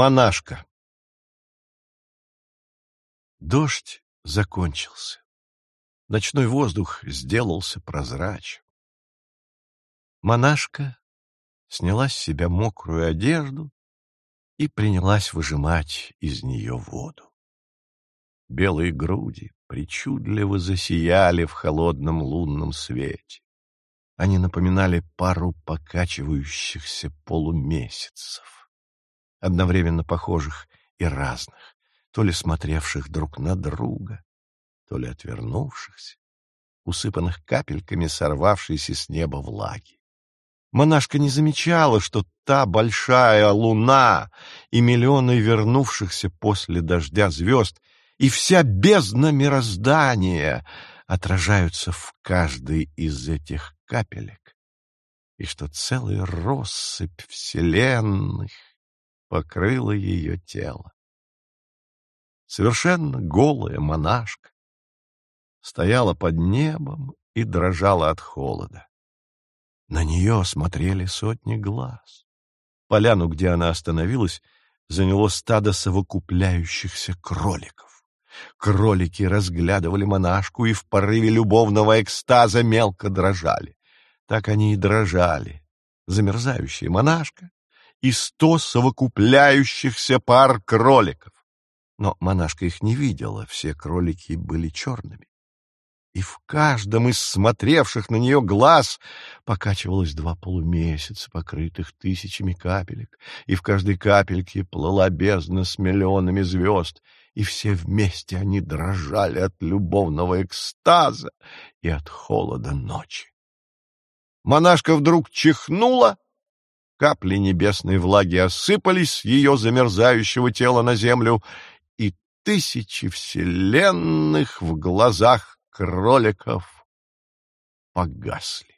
Монашка Дождь закончился. Ночной воздух сделался прозрачен. Монашка сняла с себя мокрую одежду и принялась выжимать из нее воду. Белые груди причудливо засияли в холодном лунном свете. Они напоминали пару покачивающихся полумесяцев, одновременно похожих и разных, то ли смотревших друг на друга, то ли отвернувшихся, усыпанных капельками сорвавшейся с неба влаги. Монашка не замечала, что та большая луна и миллионы вернувшихся после дождя звезд и вся бездна мироздания отражаются в каждой из этих капелек, и что целая россыпь вселенных покрыла ее тело. Совершенно голая монашка стояла под небом и дрожала от холода. На нее смотрели сотни глаз. Поляну, где она остановилась, заняло стадо совокупляющихся кроликов. Кролики разглядывали монашку и в порыве любовного экстаза мелко дрожали. Так они и дрожали. Замерзающая монашка и сто совокупляющихся пар кроликов. Но монашка их не видела, все кролики были черными. И в каждом из смотревших на нее глаз покачивалось два полумесяца, покрытых тысячами капелек, и в каждой капельке плыла бездна с миллионами звезд, и все вместе они дрожали от любовного экстаза и от холода ночи. Монашка вдруг чихнула, капли небесной влаги осыпались с ее замерзающего тела на землю, и тысячи вселенных в глазах кроликов погасли.